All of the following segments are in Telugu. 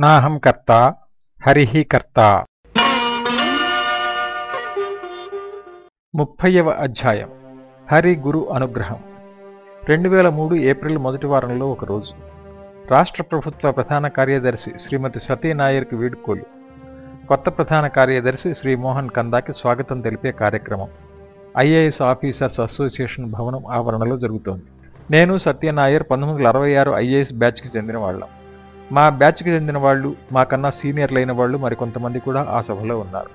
నాహం కర్త హరిః కర్త. ముప్పైవ అధ్యాయం. హరి గురు అనుగ్రహం. రెండు వేల మూడు ఏప్రిల్ మొదటి వారంలో ఒకరోజు రాష్ట్ర ప్రభుత్వ ప్రధాన కార్యదర్శి శ్రీమతి సతీనాయర్కి వీడ్కోలు. కొత్త ప్రధాన కార్యదర్శి శ్రీ మోహన్ కందాకి స్వాగతం తెలిపే కార్యక్రమం. ఐఏఎస్ ఆఫీసర్స్ అసోసియేషన్ భవనం ఆవరణలో జరుగుతోంది. నేను సత్యనాయర్ పంతొమ్మిది వందల అరవై ఆరు ఐఏఎస్ బ్యాచ్కి చెందిన వాళ్ళం. మా బ్యాచ్కి చెందిన వాళ్ళు మాకన్నా సీనియర్లైన వాళ్ళు మరికొంతమంది కూడా ఆ సభలో ఉన్నారు.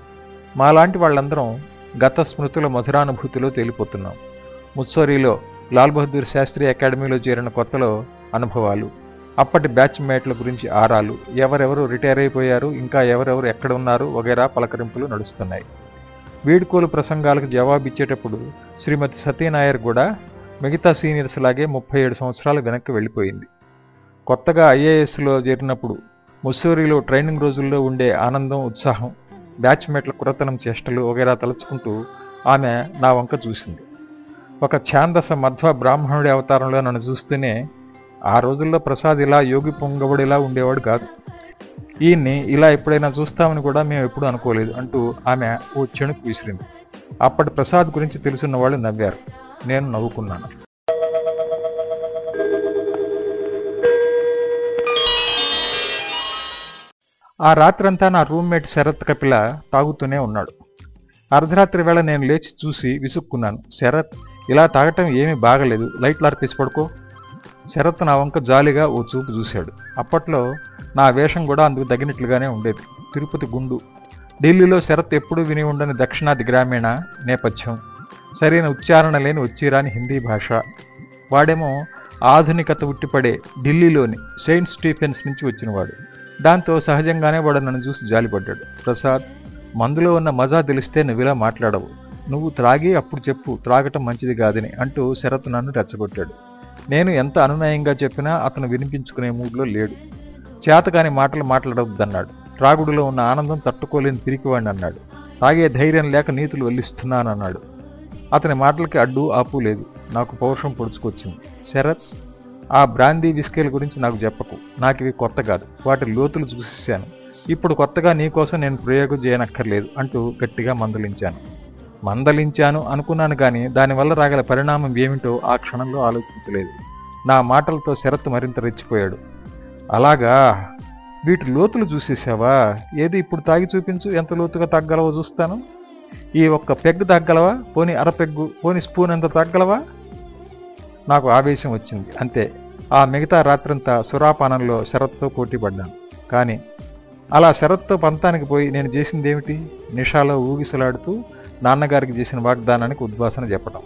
మాలాంటి వాళ్ళందరం గత స్మృతుల మధురానుభూతిలో తేలిపోతున్నాం. ముస్సోరీలో లాల్ బహదూర్ శాస్త్రి అకాడమీలో చేరిన కొత్తలో అనుభవాలు. అప్పటి బ్యాచ్ మేట్ల గురించి ఆరాలు. ఎవరెవరు రిటైర్ అయిపోయారు ఇంకా ఎవరెవరు ఎక్కడ ఉన్నారు వగైరా పలకరింపులు నడుస్తున్నాయి. వీడ్కోలు ప్రసంగాలకు జవాబిచ్చేటప్పుడు శ్రీమతి సత్యనాయర్ కూడా మిగతా సీనియర్స్ లాగే ముప్పై ఏడు సంవత్సరాలు వెనక్కి వెళ్ళిపోయింది. కొత్తగా ఐఏఎస్లో చేరినప్పుడు ముస్సూరిలో ట్రైనింగ్ రోజుల్లో ఉండే ఆనందం ఉత్సాహం బ్యాచ్మేట్ల కురతనం చేష్టలు ఒకేలా తలుచుకుంటూ ఆమె నా వంక చూసింది. ఒక ఛాందస మధ్వ బ్రాహ్మణుడి అవతారంలో నన్ను చూస్తేనే ఆ రోజుల్లో ప్రసాద్ ఇలా యోగి పొంగబడిలా ఉండేవాడు కాదు. ఈయన్ని ఇలా ఎప్పుడైనా చూస్తామని కూడా మేము ఎప్పుడూ అనుకోలేదు అంటూ ఆమె ఓ చెణుకు విసిరింది. అప్పటి ప్రసాద్ గురించి తెలుసున్న వాళ్ళు నవ్వారు. నేను నవ్వుకున్నాను. ఆ రాత్రంతా నా రూమ్మేట్ శరత్ కపిల తాగుతూనే ఉన్నాడు. అర్ధరాత్రి వేళ నేను లేచి చూసి విసుక్కున్నాను. శరత్ ఇలా తాగటం ఏమీ బాగలేదు. లైట్లు ఆర్పేసి పడుకో. శరత్ నా వంక జాలిగా ఓ చూపు చూశాడు. అప్పట్లో నా వేషం కూడా అందుకు తగినట్లుగానే ఉండేది. తిరుపతి గుండు. ఢిల్లీలో శరత్ ఎప్పుడూ విని ఉండని దక్షిణాది గ్రామీణ నేపథ్యం. సరైన ఉచ్చారణ లేని వచ్చిరాని హిందీ భాష. వాడేమో ఆధునికత ఉట్టిపడే ఢిల్లీలోని సెయింట్ స్టీఫెన్స్ నుంచి వచ్చినవాడు. దాంతో సహజంగానే వాడు నన్ను చూసి జాలిపడ్డాడు. ప్రసాద్ మందులో ఉన్న మజా తెలిస్తే నువ్విలా మాట్లాడవు. నువ్వు త్రాగి అప్పుడు చెప్పు త్రాగటం మంచిది కాదని అంటూ శరత్ నన్ను రెచ్చగొట్టాడు. నేను ఎంత అనునయంగా చెప్పినా అతను వినిపించుకునే మూడ్లో లేడు. చేతకాని మాటలు మాట్లాడవద్దన్నాడు. త్రాగుడులో ఉన్న ఆనందం తట్టుకోలేని తిరిగివాడిని అన్నాడు. తాగే ధైర్యం లేక నీతులు వల్లిస్తున్నానన్నాడు. అతని మాటలకి అడ్డు ఆపు లేదు. నాకు పౌరుషం పొడుచుకొచ్చింది. శరత్ ఆ బ్రాందీ విస్కేల గురించి నాకు చెప్పకు. నాకు ఇవి కొత్త కాదు. వాటి లోతులు చూసేశాను. ఇప్పుడు కొత్తగా నీకోసం నేను ప్రయోగం చేయనక్కర్లేదు అంటూ గట్టిగా మందలించాను. మందలించాను అనుకున్నాను కానీ దానివల్ల రాగల పరిణామం ఏమిటో ఆ క్షణంలో ఆలోచించలేదు. నా మాటలతో శరత్ మరింత రెచ్చిపోయాడు. అలాగా? వీటి లోతులు చూసేసావా ఏది ఇప్పుడు తాగి చూపించు ఎంత లోతుగా తగ్గలవో చూస్తాను. ఈ ఒక్క పెగ్గు తగ్గలవా? పోని అర పెగ్గు పోని స్పూన్ ఎంత తగ్గలవా? నాకు ఆవేశం వచ్చింది. అంతే. ఆ మిగతా రాత్రంతా సురాపానంలో శరత్తో పోటీపడ్డాను. కానీ అలా శరత్తో పంతానికి పోయి నేను చేసిందేమిటి? నిషాలో ఊగిసలాడుతూ నాన్నగారికి చేసిన వాగ్దానానికి ఉద్వాసన చెప్పడం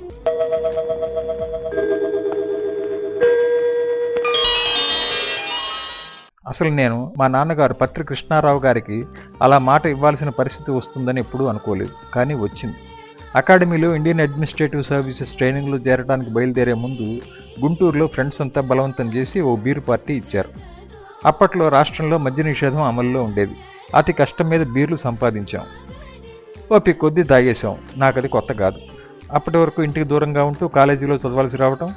అసలు నేను మా నాన్నగారు పత్రి కృష్ణారావు గారికి అలా మాట ఇవ్వాల్సిన పరిస్థితి వస్తుందని ఎప్పుడూ అనుకోలేదు. కానీ వచ్చింది. అకాడమీలో ఇండియన్ అడ్మినిస్ట్రేటివ్ సర్వీసెస్ ట్రైనింగ్లో చేరడానికి బయలుదేరే ముందు గుంటూరులో ఫ్రెండ్స్ అంతా బలవంతం చేసి ఓ బీరు పార్టీ ఇచ్చారు. అప్పట్లో రాష్ట్రంలో మద్య నిషేధం అమల్లో ఉండేది. అతి కష్టం మీద బీర్లు సంపాదించాం. ఓపి కొద్దీ తాగేశాం. నాకు అది కొత్త కాదు. అప్పటి వరకు ఇంటికి దూరంగా ఉంటూ కాలేజీలో చదవాల్సి రావటం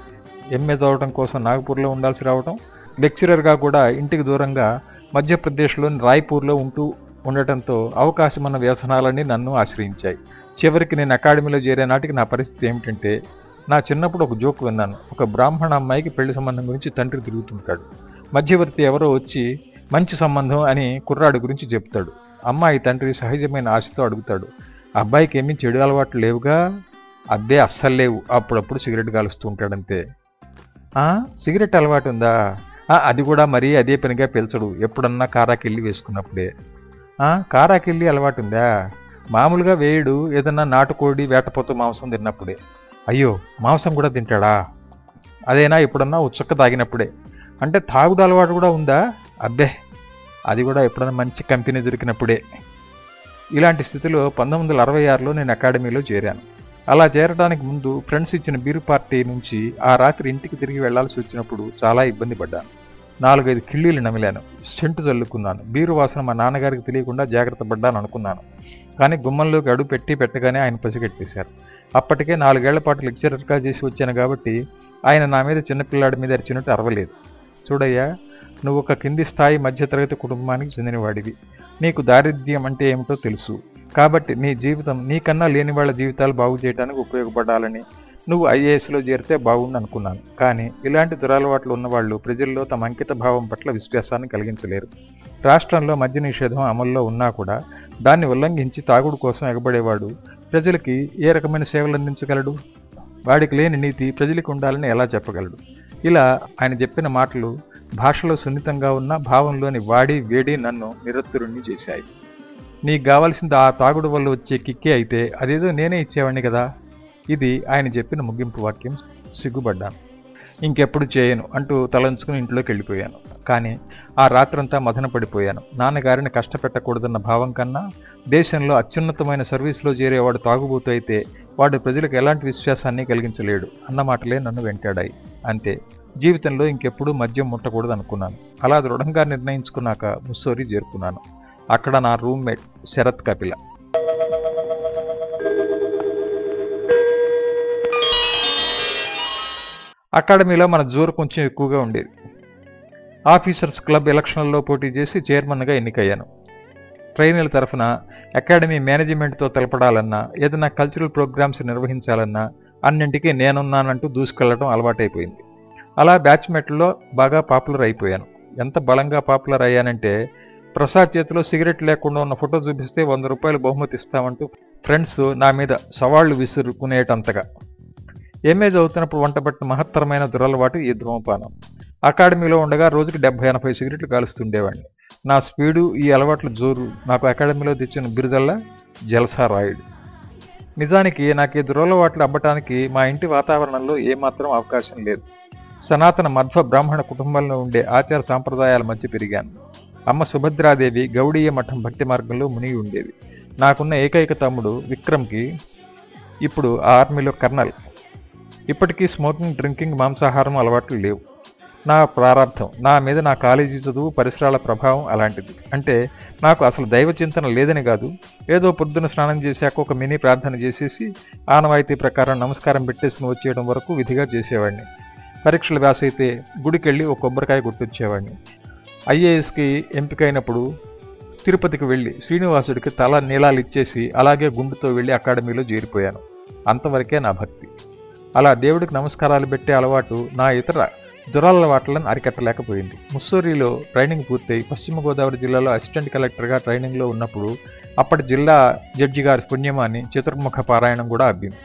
ఎంఏ చదవడం కోసం నాగపూర్లో ఉండాల్సి రావటం లెక్చరర్గా కూడా ఇంటికి దూరంగా మధ్యప్రదేశ్లోని రాయ్పూర్లో ఉంటూ ఉండటంతో అవకాశమున్న వ్యసనాలన్నీ నన్ను ఆశ్రయించాయి. చివరికి నేను అకాడమీలో చేరే నాటికి నా పరిస్థితి ఏమిటంటే నా చిన్నప్పుడు ఒక జోక్ విన్నాను. ఒక బ్రాహ్మణ అమ్మాయికి పెళ్ళి సంబంధం గురించి తండ్రి తిరుగుతుంటాడు. మధ్యవర్తి ఎవరో వచ్చి మంచి సంబంధం అని కుర్రాడు గురించి చెప్తాడు. అమ్మాయి తండ్రి సహజమైన ఆశతో అడుగుతాడు అబ్బాయికి ఏమీ చెడు అలవాట్లు లేవుగా? అద్దే అస్సలు లేవు. అప్పుడప్పుడు సిగరెట్ కాలుస్తూ ఉంటాడంతే. సిగరెట్ అలవాటు ఉందా? అది కూడా మరీ అదే పనిగా పిలచడు. ఎప్పుడన్నా కారాకెళ్ళి వేసుకున్నప్పుడే. కారాకెళ్ళి అలవాటు ఉందా? మామూలుగా వేయుడు ఏదన్నా నాటుకోడి వేటపోతూ మాంసం తిన్నప్పుడే. అయ్యో మాంసం కూడా తింటాడా? అదేనా ఎప్పుడన్నా ఉచ్చక్క తాగినప్పుడే. అంటే తాగుడు అలవాటు కూడా ఉందా? అబ్బే అది కూడా ఎప్పుడన్నా మంచి కంపెనీ దొరికినప్పుడే. ఇలాంటి స్థితిలో పంతొమ్మిది వందల అరవై ఆరులో నేను అకాడమీలో చేరాను. అలా చేరడానికి ముందు ఫ్రెండ్స్ ఇచ్చిన బీరు పార్టీ నుంచి ఆ రాత్రి ఇంటికి తిరిగి వెళ్ళాల్సి వచ్చినప్పుడు చాలా ఇబ్బంది పడ్డాను. నాలుగైదు కిళ్ళీలు నమిలాను. సెంటు చల్లుకున్నాను బీరు వాసన మా నాన్నగారికి తెలియకుండా జాగ్రత్త పడ్డాను అనుకున్నాను. కానీ గుమ్మంలోకి అడుగు పెట్టి పెట్టగానే ఆయన పసిగట్టేశారు. అప్పటికే నాలుగేళ్ళ పాటు లెక్చరర్గా చేసి వచ్చాను కాబట్టి ఆయన నా మీద చిన్నపిల్లాడి మీద అరిచినట్టు అరవలేదు. చూడయ్యా నువ్వు ఒక కింది స్థాయి మధ్యతరగతి కుటుంబానికి చెందినవాడివి. నీకు దారిద్ర్యం అంటే ఏమిటో తెలుసు. కాబట్టి నీ జీవితం నీకన్నా లేని వాళ్ళ జీవితాలు బాగు చేయడానికి ఉపయోగపడాలని నువ్వు ఐఏఎస్లో చేరితే బాగుండు అనుకున్నాను. కానీ ఇలాంటి దురలవాట్లు ఉన్నవాళ్ళు ప్రజల్లో తమ అంకిత భావం పట్ల విశ్వాసాన్ని కలిగించలేరు. రాష్ట్రంలో మద్య నిషేధం అమల్లో ఉన్నా కూడా దాన్ని ఉల్లంఘించి తాగుడు కోసం ఎగబడేవాడు. ప్రజలకి ఏ రకమైన సేవలు అందించగలడు? వాడికి లేని నీతి ప్రజలకు ఉండాలని ఎలా చెప్పగలడు? ఇలా ఆయన చెప్పిన మాటలు భాషలో సున్నితంగా ఉన్న భావంలోని వాడి వేడి నన్ను నిరత్తురుణ్ణి చేశాయి. నీకు కావాల్సింది ఆ తాగుడు వల్ల వచ్చే కిక్కే అయితే అదేదో నేనే ఇచ్చేవాడిని కదా? ఇది ఆయన చెప్పిన ముగింపు వాక్యం. సిగ్గుపడ్డాను ఇంకెప్పుడు చేయను అంటూ తలంచుకుని ఇంట్లోకి వెళ్ళిపోయాను. కానీ ఆ రాత్రంతా మదన పడిపోయాను. నాన్నగారిని కష్టపెట్టకూడదన్న భావం కన్నా దేశంలో అత్యున్నతమైన సర్వీస్లో చేరేవాడు తాగుబోతు అయితే వాడు ప్రజలకు ఎలాంటి విశ్వాసాన్ని కలిగించలేడు అన్నమాటలే నన్ను వెంటాడాయి. అంతే జీవితంలో ఇంకెప్పుడు మద్యం ముట్టకూడదు అనుకున్నాను అలా దృఢంగా నిర్ణయించుకున్నాక ముస్సోరి చేరుకున్నాను. అక్కడ నా రూమ్మేట్ శరత్ కపిల. అకాడమీలో మన జోరు కొంచెం ఎక్కువగా ఉండేది. ఆఫీసర్స్ క్లబ్ ఎలక్షన్లలో పోటీ చేసి చైర్మన్గా ఎన్నికయ్యాను. ట్రైనీల తరఫున అకాడమీ మేనేజ్మెంట్తో తెలపడాలన్నా ఏదైనా కల్చరల్ ప్రోగ్రామ్స్ నిర్వహించాలన్నా అన్నింటికీ నేనున్నానంటూ దూసుకెళ్ళడం అలవాటైపోయింది. అలా బ్యాచ్మెట్లో బాగా పాపులర్ అయిపోయాను. ఎంత బలంగా పాపులర్ అయ్యానంటే ప్రసాద్ చేతిలో సిగరెట్ లేకుండా ఉన్న ఫోటో చూపిస్తే వంద రూపాయలు బహుమతి ఇస్తామంటూ ఫ్రెండ్స్ నా మీద సవాళ్ళు విసురుకునేటంతగా. ఎంఏ చదువుతున్నప్పుడు వంటబట్టిన మహత్తరమైన దురలవాటు ఈ ధూమపానం. అకాడమీలో ఉండగా రోజుకి డెబ్బై ఎనభై సిగరెట్లు కాలుస్తుండేవాడిని. నా స్పీడు ఈ అలవాట్లు జోరు. నాకు అకాడమీలో తెచ్చిన బిరుదల్లా జలసా రాయుడు నిజానికి నాకు ఈ దురలవాట్లు అబ్బటానికి మా ఇంటి వాతావరణంలో ఏమాత్రం అవకాశం లేదు. సనాతన మధ్వ బ్రాహ్మణ కుటుంబంలో ఉండే ఆచార సాంప్రదాయాల మధ్య పెరిగాను. అమ్మ సుభద్రాదేవి గౌడీయ మఠం భక్తి మార్గంలో మునిగి ఉండేది. నాకున్న ఏకైక తమ్ముడు విక్రమ్కి ఇప్పుడు ఆ ఆర్మీలో కర్నల్. ఇప్పటికీ స్మోకింగ్ డ్రింకింగ్ మాంసాహారం అలవాట్లు లేవు. నా ప్రారంభం నా మీద నా కాలేజీ చదువు పరిసరాల ప్రభావం అలాంటిది. అంటే నాకు అసలు దైవ చింతన లేదని కాదు. ఏదో పొద్దున స్నానం చేశాక ఒక మినీ ప్రార్థన చేసేసి ఆనవాయితీ ప్రకారం నమస్కారం పెట్టేసుకుని వచ్చేయడం వరకు విధిగా చేసేవాడిని. పరీక్షలు వ్యాసైతే గుడికెళ్ళి ఒక కొబ్బరికాయ గుర్తొచ్చేవాడిని. ఐఏఎస్కి ఎంపికైనప్పుడు తిరుపతికి వెళ్ళి శ్రీనివాసుడికి తల నీలాలు ఇచ్చేసి అలాగే గుండుతో వెళ్ళి అకాడమీలో చేరిపోయాను. అంతవరకే నా భక్తి. అలా దేవుడికి నమస్కారాలు పెట్టే అలవాటు నా ఇతర దురలవాట్లను అరికట్టలేకపోయింది. ముస్సూరిలో ట్రైనింగ్ పూర్తయి పశ్చిమ గోదావరి జిల్లాలో అసిస్టెంట్ కలెక్టర్గా ట్రైనింగ్లో ఉన్నప్పుడు అప్పటి జిల్లా జడ్జి గారి పుణ్యమాన్ని చతుర్ముఖ పారాయణం కూడా అబ్బింది.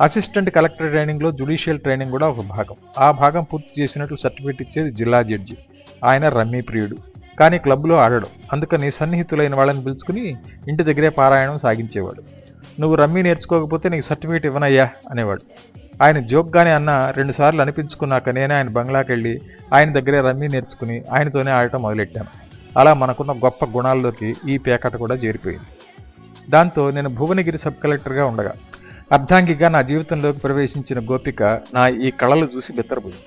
అసిస్టెంట్ కలెక్టర్ ట్రైనింగ్లో జుడిషియల్ ట్రైనింగ్ కూడా ఒక భాగం. ఆ భాగం పూర్తి చేసినట్లు సర్టిఫికేట్ ఇచ్చేది జిల్లా జడ్జి. ఆయన రమ్మీ ప్రియుడు. కానీ క్లబ్లో ఆడడం. అందుకని సన్నిహితులైన వాళ్ళని పిలుచుకుని ఇంటి దగ్గరే పారాయణం సాగించేవాడు. నువ్వు రమ్మీ నేర్చుకోకపోతే నీకు సర్టిఫికేట్ ఇవ్వనయ్యా అనేవాడు. ఆయన జోక్గానే అన్న రెండుసార్లు అనిపించుకున్నాక నేనే ఆయన బంగ్లాకెళ్ళి ఆయన దగ్గరే రమ్మీ నేర్చుకుని ఆయనతోనే ఆడటం మొదలెట్టాను. అలా మనకున్న గొప్ప గుణాల్లోకి ఈ పేకట కూడా చేరిపోయింది. దాంతో నేను భువనగిరి సబ్ కలెక్టర్గా ఉండగా అర్ధాంగిగా నా జీవితంలోకి ప్రవేశించిన గోపిక నా ఈ కళలు చూసి బెత్తరపోయింది.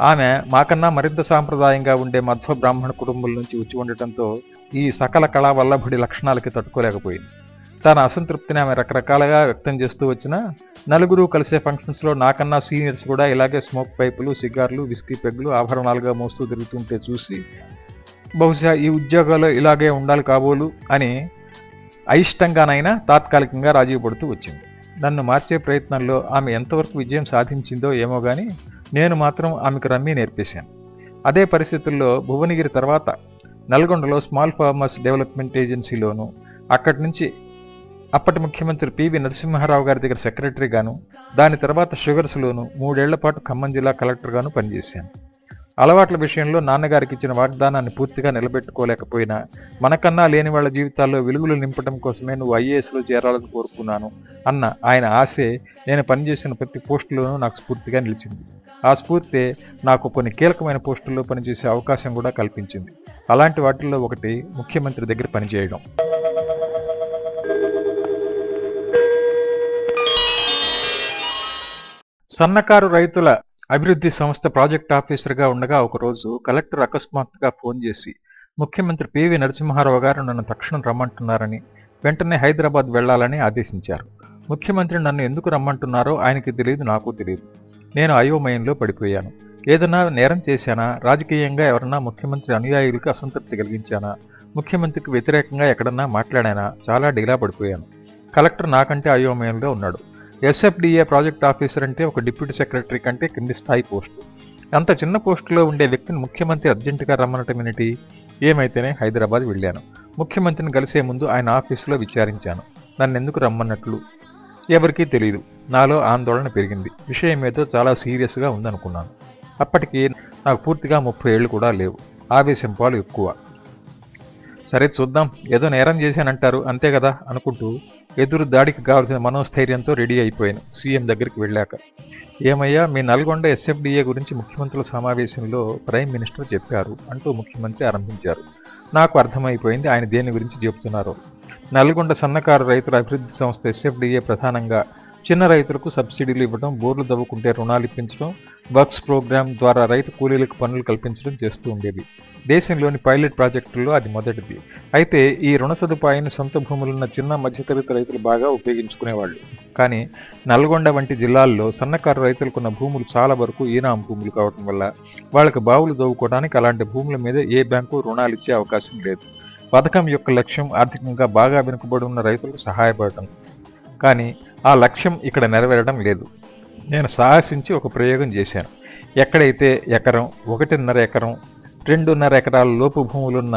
ఆమె మాకన్నా మరింత సాంప్రదాయంగా ఉండే మధ్వ బ్రాహ్మణ కుటుంబం నుంచి వచ్చి ఉండటంతో ఈ సకల కళా వల్లభుడి లక్షణాలకి తట్టుకోలేకపోయింది. తన అసంతృప్తిని ఆమె రకరకాలుగా వ్యక్తం చేస్తూ వచ్చిన నలుగురు కలిసే ఫంక్షన్స్లో నాకన్నా సీనియర్స్ కూడా ఇలాగే స్మోక్ పైపులు సిగార్లు విస్కీ పెగ్లు ఆభరణాలుగా మోస్తూ తిరుగుతుంటే చూసి బహుశా ఈ ఉద్యోగాల్లో ఇలాగే ఉండాలి కాబోలు అని అయిష్టంగానైనా తాత్కాలికంగా రాజీ పడుతూ వచ్చింది. నన్ను మార్చే ప్రయత్నంలో ఆమె ఎంతవరకు విజయం సాధించిందో ఏమో గాని నేను మాత్రం ఆమెకు రమ్మీ నేర్పేశాను. అదే పరిస్థితుల్లో భువనగిరి తర్వాత నల్గొండలో స్మాల్ ఫార్మర్స్ డెవలప్మెంట్ ఏజెన్సీలోను అక్కడి నుంచి అప్పటి ముఖ్యమంత్రి పివి నరసింహారావు గారి దగ్గర సెక్రటరీగాను దాని తర్వాత షుగర్స్లోను మూడేళ్ళ పాటు ఖమ్మం జిల్లా కలెక్టర్గాను పనిచేశాను. అలవాట్ల విషయంలో నాన్నగారికి ఇచ్చిన వాగ్దానాన్ని పూర్తిగా నిలబెట్టుకోలేకపోయినా మనకన్నా లేని వాళ్ళ జీవితాల్లో వెలుగులు నింపడం కోసమే నువ్వు ఐఏఎస్లో చేరాలని కోరుకున్నాను అన్న ఆయన ఆశే నేను పనిచేసిన ప్రతి పోస్టులోనూ నాకు స్ఫూర్తిగా నిలిచింది. ఆ స్ఫూర్తి నాకు కొన్ని కీలకమైన పోస్టుల్లో పనిచేసే అవకాశం కూడా కల్పించింది. అలాంటి వాటిల్లో ఒకటి ముఖ్యమంత్రి దగ్గర పనిచేయడం. సన్నకారు రైతుల అభివృద్ధి సంస్థ ప్రాజెక్ట్ ఆఫీసర్గా ఉండగా ఒకరోజు కలెక్టర్ అకస్మాత్తుగా ఫోన్ చేసి ముఖ్యమంత్రి పివి నరసింహారావు గారు నన్ను తక్షణం రమ్మంటున్నారని వెంటనే హైదరాబాద్ వెళ్ళాలని ఆదేశించారు. ముఖ్యమంత్రి నన్ను ఎందుకు రమ్మంటున్నారో ఆయనకి తెలియదు నాకు తెలియదు నేను అయోమయంలో పడిపోయాను. ఏదైనా నేరం చేశానా? రాజకీయంగా ఎవరన్నా ముఖ్యమంత్రి అనుయాయులకు అసంతృప్తి కలిగించానా? ముఖ్యమంత్రికి వ్యతిరేకంగా ఎక్కడన్నా మాట్లాడానా? చాలా డిలా పడిపోయాను. కలెక్టర్ నాకంటే అయోమయంలో ఉన్నాడు. ఎస్ఎఫ్డిఏ ప్రాజెక్ట్ ఆఫీసర్ అంటే ఒక డిప్యూటీ సెక్రటరీ కంటే కింది స్థాయి పోస్టు. అంత చిన్న పోస్టులో ఉండే వ్యక్తిని ముఖ్యమంత్రి అర్జెంటుగా రమ్మనటం ఏమిటి? ఏమైతేనే హైదరాబాద్ వెళ్ళాను. ముఖ్యమంత్రిని కలిసే ముందు ఆయన ఆఫీసులో విచారించాను. నన్ను ఎందుకు రమ్మన్నట్లు? ఎవరికీ తెలియదు నాలో ఆందోళన పెరిగింది. విషయం ఏదో చాలా సీరియస్గా ఉందనుకున్నాను. అప్పటికి నాకు పూర్తిగా ముప్పై ఏళ్ళు కూడా లేవు. ఆవేశం పాలు ఎక్కువ. సరే చూద్దాం. ఏదో నేరం చేశానంటారు అంతే కదా అనుకుంటూ ఎదురు దాడికి కావాల్సిన మనోస్థైర్యంతో రెడీ అయిపోయాను సీఎం దగ్గరికి వెళ్ళాక. ఏమయ్యా మీ నల్గొండ ఎస్ఎఫ్డిఏ గురించి ముఖ్యమంత్రుల సమావేశంలో ప్రైమ్ మినిస్టర్ చెప్పారు అంటూ ముఖ్యమంత్రి ఆరంభించారు. నాకు అర్థమైపోయింది ఆయన దేని గురించి చెబుతున్నారు నల్గొండ సన్నకారు రైతుల అభివృద్ధి సంస్థ ఎస్ఎఫ్డిఏ ప్రధానంగా చిన్న రైతులకు సబ్సిడీలు ఇవ్వడం బోర్లు దవ్వుకుంటే రుణాలు ఇప్పించడం వర్క్స్ ప్రోగ్రాం ద్వారా రైతు కూలీలకు పనులు కల్పించడం చేస్తూ ఉండేది. దేశంలోని పైలట్ ప్రాజెక్టుల్లో అది మొదటిది. అయితే ఈ రుణ సదుపాయాన్ని సొంత భూములున్న చిన్న మధ్యతరగతి రైతులు బాగా ఉపయోగించుకునేవాళ్ళు. కానీ నల్గొండ వంటి జిల్లాల్లో సన్నకారు రైతులకున్న భూములు చాలా వరకు ఈనాం భూములు కావడం వల్ల వాళ్ళకి బావులు దవ్వుకోవడానికి అలాంటి భూముల మీద ఏ బ్యాంకు రుణాలు ఇచ్చే అవకాశం లేదు. పథకం యొక్క లక్ష్యం ఆర్థికంగా బాగా వెనుకబడి ఉన్న రైతులకు సహాయపడటం. కానీ ఆ లక్ష్యం ఇక్కడ నెరవేరడం లేదు. నేను సాహసించి ఒక ప్రయోగం చేశాను. ఎక్కడైతే ఎకరం ఒకటిన్నర ఎకరం రెండున్నర ఎకరాల లోపు భూములున్న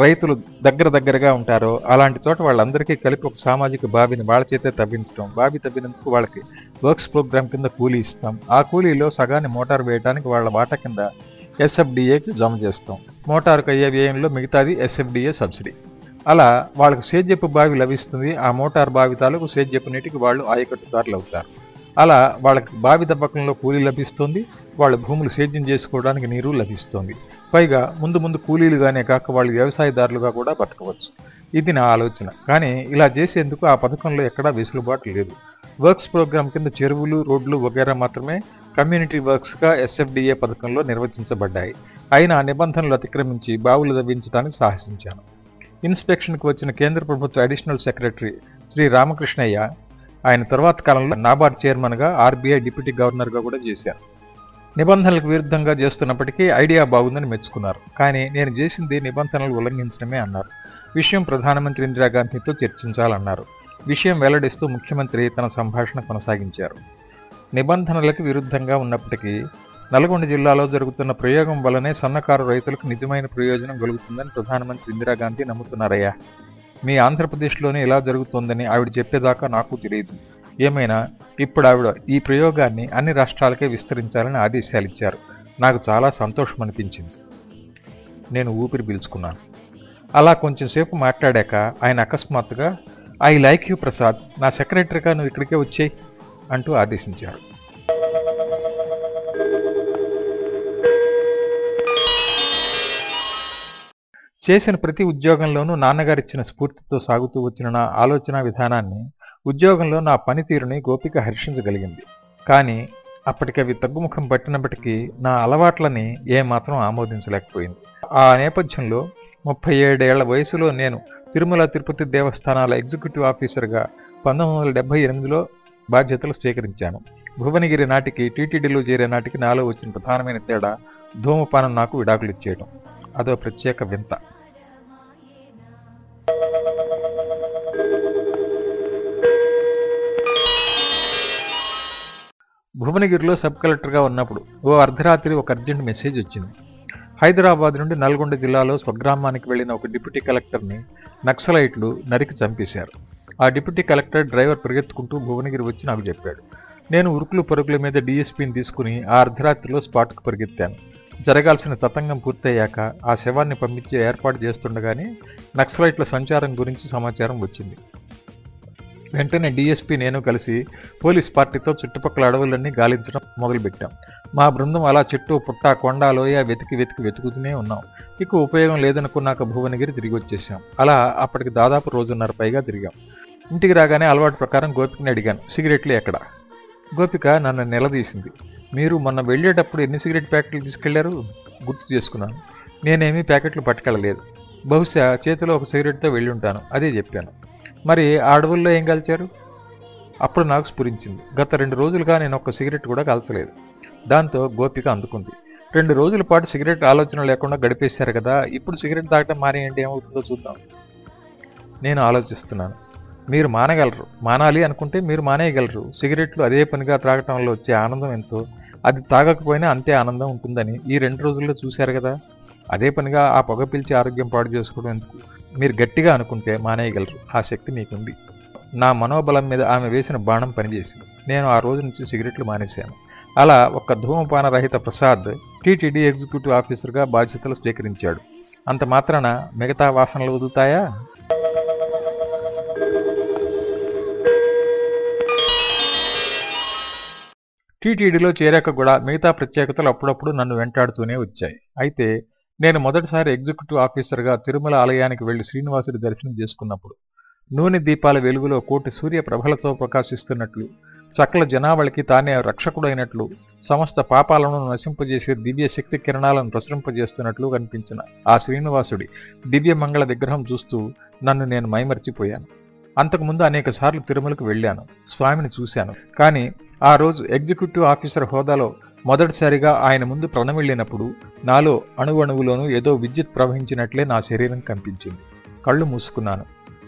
రైతులు దగ్గర దగ్గరగా ఉంటారో అలాంటి చోట వాళ్ళందరికీ కలిపి ఒక సామాజిక బావిని వాళ్ళ చేతే తవ్వించడం బావి తవ్వినందుకు వాళ్ళకి వర్క్స్ ప్రోగ్రామ్ కింద కూలీ ఇస్తాం. ఆ కూలీలో సగాన్ని మోటార్ వేయడానికి వాళ్ళ వాట కింద ఎస్ఎఫ్డిఏకి జమ చేస్తాం. మోటారుకు అయ్యే వ్యయంలో మిగతాది ఎస్ఎఫ్డిఏ సబ్సిడీ. అలా వాళ్ళకు సేద్యపు బావి లభిస్తుంది. ఆ మోటార్ బావి తాలూకు సేద్యపు నీటికి వాళ్ళు ఆయకట్టుదారులు అవుతారు. అలా వాళ్ళకి బావి తవ్వకంలో కూలీ లభిస్తుంది. వాళ్ళ భూములు సేద్యం చేసుకోవడానికి నీరు లభిస్తుంది. పైగా ముందు ముందు కూలీలుగానే కాక వాళ్ళు వ్యవసాయదారులుగా కూడా బతకవచ్చు. ఇది నా ఆలోచన. కానీ ఇలా చేసేందుకు ఆ పథకంలో ఎక్కడా వెసులుబాటు లేదు. వర్క్స్ ప్రోగ్రాం కింద చెరువులు రోడ్లు వగేరా మాత్రమే కమ్యూనిటీ వర్క్స్గా ఎస్ఎఫ్డిఏ పథకంలో నిర్వచించబడ్డాయి. అయినా నిబంధనలు అతిక్రమించి బావులు తవ్వించడానికి సాహసించాను. ఇన్స్పెక్షన్కు వచ్చిన కేంద్ర ప్రభుత్వ అడిషనల్ సెక్రటరీ శ్రీ రామకృష్ణయ్య ఆయన తర్వాత కాలంలో నాబార్డ్ చైర్మన్గా ఆర్బీఐ డిప్యూటీ గవర్నర్గా కూడా చేశారు. నిబంధనలకు విరుద్ధంగా చేస్తున్నప్పటికీ ఐడియా బాగుందని మెచ్చుకున్నారు. కానీ నేను చేసింది నిబంధనలు ఉల్లంఘించడమే అన్నారు. విషయం ప్రధానమంత్రి ఇందిరాగాంధీతో చర్చించాలన్నారు. విషయం వెల్లడిస్తూ ముఖ్యమంత్రి తన సంభాషణ కొనసాగించారు. నిబంధనలకు విరుద్ధంగా ఉన్నప్పటికీ నల్గొండ జిల్లాలో జరుగుతున్న ప్రయోగం వల్లనే సన్నకారు రైతులకు నిజమైన ప్రయోజనం కలుగుతుందని ప్రధానమంత్రి ఇందిరాగాంధీ నమ్ముతున్నారయ్యా. మీ ఆంధ్రప్రదేశ్లోనే ఇలా జరుగుతోందని ఆవిడ చెప్పేదాకా నాకు తెలియదు. ఏమైనా ఇప్పుడు ఆవిడ ఈ ప్రయోగాన్ని అన్ని రాష్ట్రాలకే విస్తరించాలని ఆదేశాలు ఇచ్చారు నాకు చాలా సంతోషం అనిపించింది నేను ఊపిరి పీల్చుకున్నాను. అలా కొంచెం సేపు మాట్లాడాక ఆయన అకస్మాత్తుగా ఐ లైక్ యూ ప్రసాద్ నా సెక్రటరీగా నువ్వు ఇక్కడికే వచ్చేయి అంటూ ఆదేశించారు. చేసిన ప్రతి ఉద్యోగంలోనూ నాన్నగారిచ్చిన స్ఫూర్తితో సాగుతూ వచ్చిన నా ఆలోచన విధానాన్ని ఉద్యోగంలో నా పనితీరుని గోపిక హర్షించగలిగింది. కానీ అప్పటికవి తగ్గుముఖం పట్టినప్పటికీ నా అలవాట్లని ఏమాత్రం ఆమోదించలేకపోయింది. ఆ నేపథ్యంలో ముప్పై ఏడేళ్ళ వయసులో నేను తిరుమల తిరుపతి దేవస్థానాల ఎగ్జిక్యూటివ్ ఆఫీసర్గా పంతొమ్మిది వందల డెబ్బై ఎనిమిదిలో బాధ్యతలు స్వీకరించాను. భువనగిరి నాటికి టీటీడీలో చేరే నాటికి నాలో వచ్చిన ప్రధానమైన తేడా ధూమపానం నాకు విడాకులు ఇచ్చేయడం. అదో ప్రత్యేక వింత. భువనగిరిలో సబ్ కలెక్టర్గా ఉన్నప్పుడు ఓ అర్ధరాత్రి ఒక అర్జెంట్ మెసేజ్ వచ్చింది. హైదరాబాద్ నుండి నల్గొండ జిల్లాలో స్వగ్రామానికి వెళ్ళిన ఒక డిప్యూటీ కలెక్టర్ని నక్సలైట్లు నరికి చంపేశారు. ఆ డిప్యూటీ కలెక్టర్ డ్రైవర్ పరిగెత్తుకుంటూ భువనగిరి వచ్చి నాకు చెప్పాడు. నేను ఉరుకులు పరుగుల మీద డీఎస్పీని తీసుకుని ఆ అర్ధరాత్రిలో స్పాట్కు పరిగెత్తాను. జరగాల్సిన తతంగం పూర్తయ్యాక ఆ శవాన్ని పంపించే ఏర్పాటు చేస్తుండగానే నక్సలైట్ల సంచారం గురించి సమాచారం వచ్చింది. వెంటనే డీఎస్పీ నేను కలిసి పోలీస్ పార్టీతో చుట్టుపక్కల అడవులన్నీ గాలించడం మొదలుపెట్టాం. మా బృందం అలా చెట్టు పుట్ట కొండ లోయ వెతికి వెతికి వెతుకుతూనే ఉన్నాం. ఇక ఉపయోగం లేదనుకున్నాక భువనగిరి తిరిగి వచ్చేసాం అలా అప్పటికి దాదాపు రోజున్నర పైగా తిరిగాం. ఇంటికి రాగానే అలవాటు ప్రకారం గోపికని అడిగాను సిగరెట్లు ఎక్కడ? గోపిక నన్ను నిలదీసింది. మీరు మొన్న వెళ్ళేటప్పుడు ఎన్ని సిగరెట్ ప్యాకెట్లు తీసుకెళ్ళారు? గుర్తు చేసుకున్నాను. నేనేమీ ప్యాకెట్లు పట్టుకెళ్ళలేదు. బహుశా చేతిలో ఒక సిగరెట్తో వెళ్ళి ఉంటాను అదే చెప్పాను. మరి ఆ అడవుల్లో ఏం కలిచారు? అప్పుడు నాకు స్ఫురించింది. గత రెండు రోజులుగా నేను ఒక్క సిగరెట్ కూడా కాల్చలేదు. దాంతో గోపిక అందుకుంది. రెండు రోజుల పాటు సిగరెట్ ఆలోచన లేకుండా గడిపేశారు కదా ఇప్పుడు సిగరెట్ తాగటం మానేయండి ఏమవుతుందో చూద్దాం. నేను ఆలోచిస్తున్నాను. మీరు మానగలరు. మానాలి అనుకుంటే మీరు మానేయగలరు. సిగరెట్లు అదే పనిగా త్రాగటం వల్ల వచ్చే ఆనందం ఎంతో. అది తాగకపోయినా అంతే ఆనందం ఉంటుందని ఈ రెండు రోజుల్లో చూశారు కదా. అదే పనిగా ఆ పొగ పిలిచి ఆరోగ్యం పాడు చేసుకోవడం ఎందుకు? మీరు గట్టిగా అనుకుంటే మానేయగలరు. ఆ శక్తి మీకుంది. నా మనోబలం మీద ఆమె వేసిన బాణం పనిచేసింది. నేను ఆ రోజు నుంచి సిగరెట్లు మానేశాను. అలా ఒక ధూమపాన రహిత ప్రసాద్ టీటీడీ ఎగ్జిక్యూటివ్ ఆఫీసర్గా బాధ్యతలు స్వీకరించాడు. అంత మాత్రాన మిగతా వాసనలు వదులుతాయా? టీటీడీలో చేరాక కూడా మిగతా ప్రత్యేకతలు అప్పుడప్పుడు నన్ను వెంటాడుతూనే వచ్చాయి. అయితే నేను మొదటిసారి ఎగ్జిక్యూటివ్ ఆఫీసర్గా తిరుమల ఆలయానికి వెళ్ళి శ్రీనివాసుడి దర్శనం చేసుకున్నప్పుడు నూనె దీపాల వెలుగులో కోటి సూర్య ప్రభలతో ప్రకాశిస్తున్నట్లు సకల జనావళికి తానే రక్షకుడైనట్లు సమస్త పాపాలను నశింపజేసే దివ్య శక్తి కిరణాలను ప్రసరింపజేస్తున్నట్లు కనిపించిన ఆ శ్రీనివాసుడి దివ్య మంగళ విగ్రహం చూస్తూ నన్ను నేను మైమర్చిపోయాను. అంతకుముందు అనేక సార్లు తిరుమలకు వెళ్ళాను స్వామిని చూశాను. కానీ ఆ రోజు ఎగ్జిక్యూటివ్ ఆఫీసర్ హోదాలో మొదటిసారిగా ఆయన ముందు ప్రణమిళ్ళినప్పుడు నాలో అణువణువులోనూ ఏదో విద్యుత్ ప్రవహించినట్లే నా శరీరం కనిపించింది కళ్ళు మూసుకున్నాను.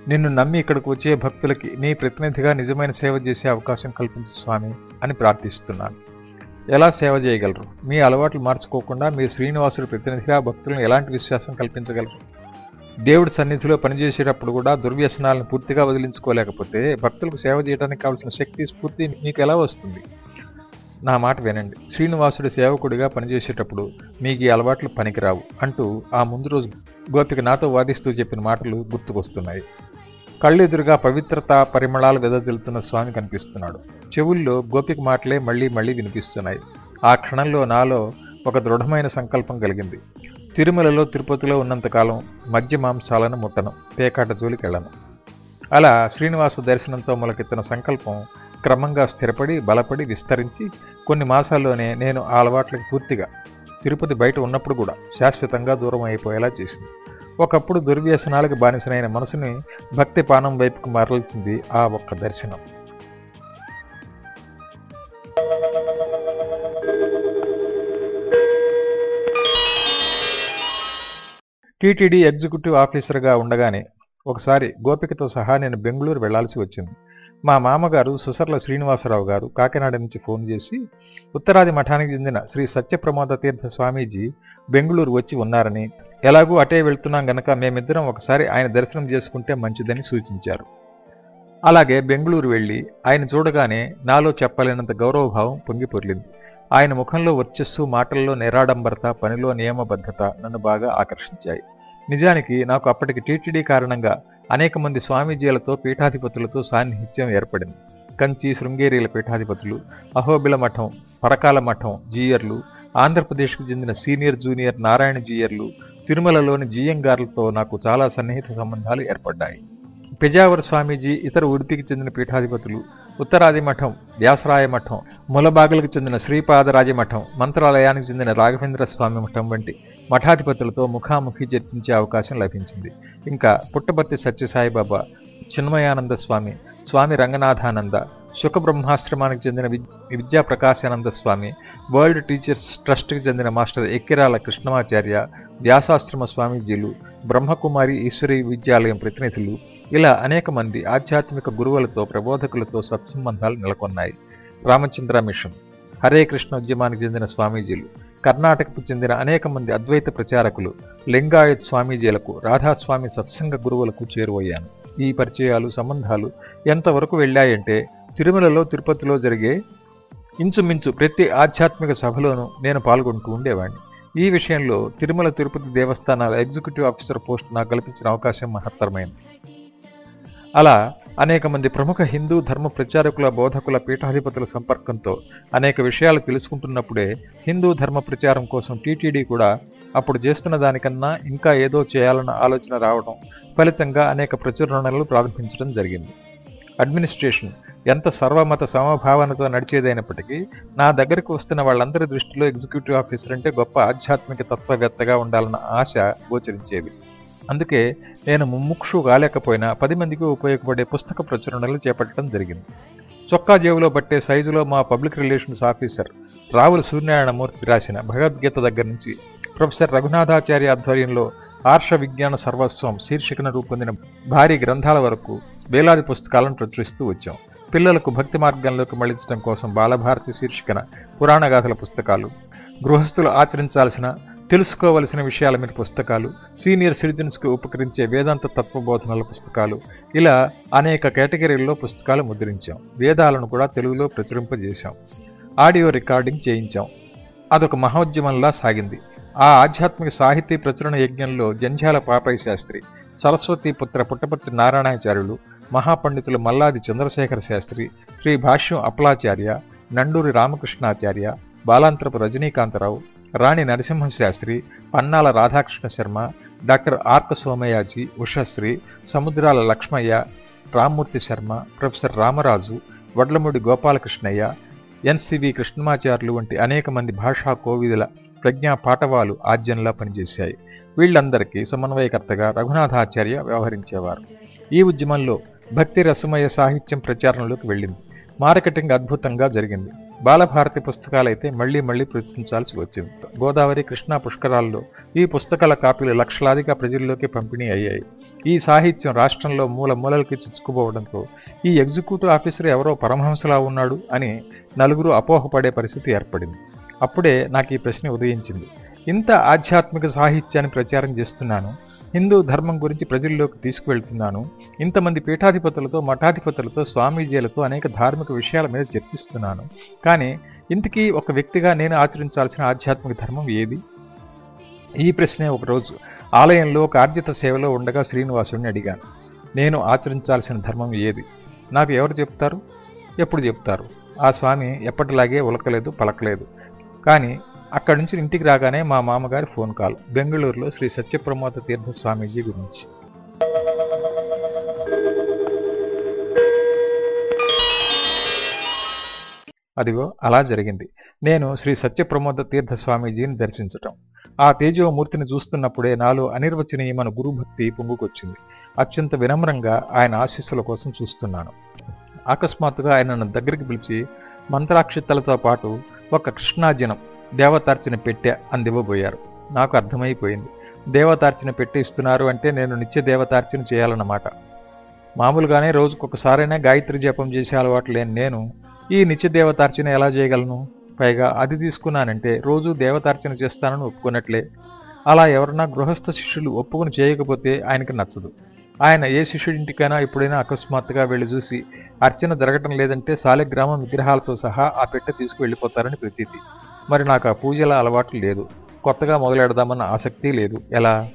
నిన్ను నమ్మి ఇక్కడికి వచ్చే భక్తులకి నీ ప్రతినిధిగా నిజమైన సేవ చేసే అవకాశం కల్పించు స్వామి అని ప్రార్థిస్తున్నాను. ఎలా సేవ చేయగలరు? మీ అలవాట్లు మార్చుకోకుండా మీరు శ్రీనివాసుడు ప్రతినిధిగా భక్తులను ఎలాంటి విశ్వాసం కల్పించగలరు? దేవుడి సన్నిధిలో పనిచేసేటప్పుడు కూడా దుర్వ్యసనాలను పూర్తిగా వదిలించుకోలేకపోతే భక్తులకు సేవ చేయడానికి కావాల్సిన శక్తి స్ఫూర్తి మీకు ఎలా వస్తుంది? నా మాట వినండి. శ్రీనివాసుడి సేవకుడిగా పనిచేసేటప్పుడు మీకు ఈ అలవాట్లు పనికిరావు అంటూ ఆ ముందు రోజు గోపిక నాతో వాదిస్తూ చెప్పిన మాటలు గుర్తుకొస్తున్నాయి. కళ్ళెదురుగా పవిత్రత పరిమళాలు వెదజల్లుతున్న స్వామి కనిపిస్తున్నాడు. చెవుల్లో గోపిక మాటలే మళ్ళీ మళ్ళీ వినిపిస్తున్నాయి. ఆ క్షణంలో నాలో ఒక దృఢమైన సంకల్పం కలిగింది. తిరుమలలో తిరుపతిలో ఉన్నంతకాలం మద్య మాంసాలను ముట్టను పేకాట జోలికెళ్ళను అలా శ్రీనివాస దర్శనంతో మొలకెత్తిన సంకల్పం క్రమంగా స్థిరపడి బలపడి విస్తరించి కొన్ని మాసాల్లోనే నేను ఆ అలవాట్లకు పూర్తిగా తిరుపతి బయట ఉన్నప్పుడు కూడా శాశ్వతంగా దూరం అయిపోయేలా చేసింది. ఒకప్పుడు దుర్వ్యసనాలకు బానిసనైన మనసుని భక్తి పానం వైపుకు మరల్చింది ఆ ఒక్క దర్శనం. టీటీడీ ఎగ్జిక్యూటివ్ ఆఫీసర్గా ఉండగానే ఒకసారి గోపికతో సహా నేను బెంగళూరు వెళ్ళాల్సి వచ్చింది. మా మామగారు సుసర్ల శ్రీనివాసరావు గారు కాకినాడ నుంచి ఫోన్ చేసి ఉత్తరాది మఠానికి చెందిన శ్రీ సత్యప్రమోద తీర్థ స్వామీజీ బెంగళూరు వచ్చి ఉన్నారని ఎలాగూ అటే వెళ్తున్నాం గనక మేమిద్దరం ఒకసారి ఆయన దర్శనం చేసుకుంటే మంచిదని సూచించారు. అలాగే బెంగళూరు వెళ్ళి ఆయన చూడగానే నాలో చెప్పలేనంత గౌరవభావం పొంగిపొర్లింది ఆయన ముఖంలో వర్చస్సు మాటల్లో నిరాడంబరత పనిలో నియమబద్ధత నన్ను బాగా ఆకర్షించాయి. నిజానికి నాకు అప్పటికి టీటీడీ కారణంగా అనేక మంది స్వామీజీలతో పీఠాధిపతులతో సాన్నిహిత్యం ఏర్పడింది. కంచి శృంగేరీల పీఠాధిపతులు అహోబిల మఠం పరకాల మఠం జీయర్లు ఆంధ్రప్రదేశ్కు చెందిన సీనియర్ జూనియర్ నారాయణ జీయర్లు తిరుమలలోని జీయంగార్లతో నాకు చాలా సన్నిహిత సంబంధాలు ఏర్పడ్డాయి. పెజావర స్వామీజీ ఇతర ఉడిపికి చెందిన పీఠాధిపతులు ఉత్తరాది మఠం వ్యాసరాయ మఠం ములబాగులకు చెందిన శ్రీపాదరాజ మఠం మంత్రాలయానికి చెందిన రాఘవేంద్ర స్వామి మఠం వంటి మఠాధిపతులతో ముఖాముఖి చర్చించే అవకాశం లభించింది. ఇంకా పుట్టపర్తి సత్యసాయిబాబా చిన్మయానంద స్వామి స్వామి రంగనాథానంద సుఖబ్రహ్మాశ్రమానికి చెందిన విద్యా ప్రకాశానంద స్వామి వరల్డ్ టీచర్స్ ట్రస్ట్కి చెందిన మాస్టర్ ఎక్కిరాల కృష్ణమాచార్య వ్యాసాశ్రమ స్వామీజీలు బ్రహ్మకుమారి ఈశ్వరి విద్యాలయం ప్రతినిధులు ఇలా అనేక మంది ఆధ్యాత్మిక గురువులతో ప్రబోధకులతో సత్సంబంధాలు నెలకొన్నాయి. రామచంద్ర మిషన్ హరే కృష్ణ ఉద్యమానికి చెందిన స్వామీజీలు కర్ణాటకకు చెందిన అనేక మంది అద్వైత ప్రచారకులు లింగాయత్ స్వామీజీలకు రాధాస్వామి సత్సంగ గురువులకు చేరువయ్యాను. ఈ పరిచయాలు సంబంధాలు ఎంతవరకు వెళ్ళాయంటే తిరుమలలో తిరుపతిలో జరిగే ఇంచుమించు ప్రతి ఆధ్యాత్మిక సభలోనూ నేను పాల్గొంటూ ఉండేవాడిని. ఈ విషయంలో తిరుమల తిరుపతి దేవస్థానాల ఎగ్జిక్యూటివ్ ఆఫీసర్ పోస్ట్ నాకు కల్పించిన అవకాశం మహత్తరమైంది. అలా అనేక మంది ప్రముఖ హిందూ ధర్మ ప్రచారకుల బోధకుల పీఠాధిపతుల సంపర్కంతో అనేక విషయాలు తెలుసుకుంటున్నప్పుడే హిందూ ధర్మ ప్రచారం కోసం టీటీడీ కూడా అప్పుడు చేస్తున్న దానికన్నా ఇంకా ఏదో చేయాలన్న ఆలోచన రావడం ఫలితంగా అనేక ప్రచురణలు ప్రారంభించడం జరిగింది. అడ్మినిస్ట్రేషన్ ఎంత సర్వమత సమభావనతో నడిచేదైనప్పటికీ నా దగ్గరకు వస్తున్న వాళ్ళందరి దృష్టిలో ఎగ్జిక్యూటివ్ ఆఫీసర్ అంటే గొప్ప ఆధ్యాత్మిక తత్వవేత్తగా ఉండాలన్న ఆశ గోచరించేది అందుకే నేను ముముక్షు కాలేకపోయినా పది మందికి ఉపయోగపడే పుస్తక ప్రచురణలు చేపట్టడం జరిగింది. చొక్కా జేబులో పట్టే సైజులో మా public relations officer Ravula Suryanarayanamurthy రాసిన భగవద్గీత దగ్గర నుంచి ప్రొఫెసర్ రఘునాథాచార్య ఆధ్వర్యంలో ఆర్ష విజ్ఞాన సర్వస్వం శీర్షికను రూపొందిన భారీ గ్రంథాల వరకు వేలాది పుస్తకాలను ప్రచురిస్తూ వచ్చాం. పిల్లలకు భక్తి మార్గంలోకి మళ్ళించడం కోసం బాలభారతి శీర్షికన పురాణ గాథల పుస్తకాలు గృహస్థులు ఆచరించాల్సిన తెలుసుకోవలసిన విషయాల మీద పుస్తకాలు సీనియర్ సిటిజన్స్కి ఉపకరించే వేదాంత తత్వబోధనల పుస్తకాలు ఇలా అనేక కేటగిరీల్లో పుస్తకాలు ముద్రించాం. వేదాలను కూడా తెలుగులో ప్రచురింపజేశాం. ఆడియో రికార్డింగ్ చేయించాం. అదొక మహోద్యమంలా సాగింది. ఆ ఆధ్యాత్మిక సాహితీ ప్రచురణ యజ్ఞంలో Jandhyala Papayya Shastri Saraswati Putra Puttaparthi Narayanacharyulu మహాపండితులు Malladi Chandrasekhara Sastri Sri Bhashyam Appalacharya Nanduri Ramakrishnacharya Balantrapu Rajanikantarao Rani Narasimhasastri Pannala Radhakrishna Sarma doctor Arka Somayaji Ushasri Samudrala Lakshmaiah Rammurthy Sarma professor Ramaraju Vadlamudi Gopalakrishnaiah NCV Krishnamacharyulu వంటి అనేక మంది భాషా కోవిదుల ప్రజ్ఞా పాఠవాలు ఆద్యంలా పనిచేశాయి. వీళ్ళందరికీ సమన్వయకర్తగా రఘునాథాచార్య వ్యవహరించేవారు. ఈ ఉద్యమంలో భక్తి రసమయ సాహిత్యం ప్రచారంలోకి వెళ్ళింది. మార్కెటింగ్ అద్భుతంగా జరిగింది. బాలభారతి పుస్తకాలైతే మళ్ళీ మళ్ళీ ప్రచురించాల్సి వచ్చింది. గోదావరి కృష్ణా పుష్కరాల్లో ఈ పుస్తకాల కాపీలు లక్షలాదిగా ప్రజల్లోకి పంపిణీ అయ్యాయి. ఈ సాహిత్యం రాష్ట్రంలో మూల మూలలకి చుచ్చుకుపోవడంతో ఈ ఎగ్జిక్యూటివ్ ఆఫీసర్ ఎవరో పరమహంసలా ఉన్నాడు అని నలుగురు అపోహపడే పరిస్థితి ఏర్పడింది. అప్పుడే నాకు ఈ ప్రశ్న ఉదయించింది. ఇంత ఆధ్యాత్మిక సాహిత్యాన్ని ప్రచారం చేస్తున్నాను. హిందూ ధర్మం గురించి ప్రజల్లోకి తీసుకువెళ్తున్నాను. ఇంతమంది పీఠాధిపతులతో మఠాధిపతులతో స్వామీజీలతో అనేక ధార్మిక విషయాల మీద చర్చిస్తున్నాను. కానీ ఇంతకీ ఒక వ్యక్తిగా నేను ఆచరించాల్సిన ఆధ్యాత్మిక ధర్మం ఏది? ఈ ప్రశ్నే ఒకరోజు ఆలయంలో ఒక ఆర్జిత సేవలో ఉండగా శ్రీనివాసుడిని అడిగాను. నేను ఆచరించాల్సిన ధర్మం ఏది? నాకు ఎవరు చెప్తారు? ఎప్పుడు చెప్తారు? ఆ స్వామి ఎప్పటిలాగే ఉలకలేదు పలకలేదు. కానీ అక్కడి నుంచి ఇంటికి రాగానే మా మామగారి ఫోన్ కాల్. బెంగళూరులో శ్రీ సత్యప్రమోద తీర్థ స్వామీజీ గురించి. అదిగో అలా జరిగింది. నేను శ్రీ సత్యప్రమోద తీర్థ స్వామీజీని దర్శించటం. ఆ తేజోమూర్తిని చూస్తున్నప్పుడే నాలో అనిర్వచనీయమైన గురుభక్తి పొంగుకొచ్చింది. అత్యంత వినమ్రంగా ఆయన ఆశీస్సుల కోసం చూస్తున్నాను. అకస్మాత్తుగా ఆయన నన్ను దగ్గరికి పిలిచి మంత్రాక్షితలతో పాటు ఒక కృష్ణాజనం దేవతార్చన పెట్టె అందివ్వబోయారు. నాకు అర్థమైపోయింది. దేవతార్చన పెట్టె ఇస్తున్నారు అంటే నేను నిత్య దేవతార్చన చేయాలన్నమాట. మామూలుగానే రోజుకొకసారైనా గాయత్రి జపం చేసే అలవాటు లేని నేను ఈ నిత్య దేవతార్చన ఎలా చేయగలను? పైగా అది తీసుకున్నానంటే రోజు దేవతార్చన చేస్తానని ఒప్పుకున్నట్లే. అలా ఎవరన్నా గృహస్థ శిష్యులు ఒప్పుకుని చేయకపోతే ఆయనకి నచ్చదు. ఆయన ఏ శిష్యుడింటికైనా ఎప్పుడైనా అకస్మాత్తుగా వెళ్ళి చూసి అర్చన జరగటం లేదంటే సాలెగ్రామ విగ్రహాలతో సహా ఆ పెట్టె తీసుకువెళ్ళిపోతారని ప్రతీతి. మరి నాకు ఆ పూజల అలవాటు లేదు. కొత్తగా మొదలెడదామన్న ఆసక్తి లేదు. ఎలా?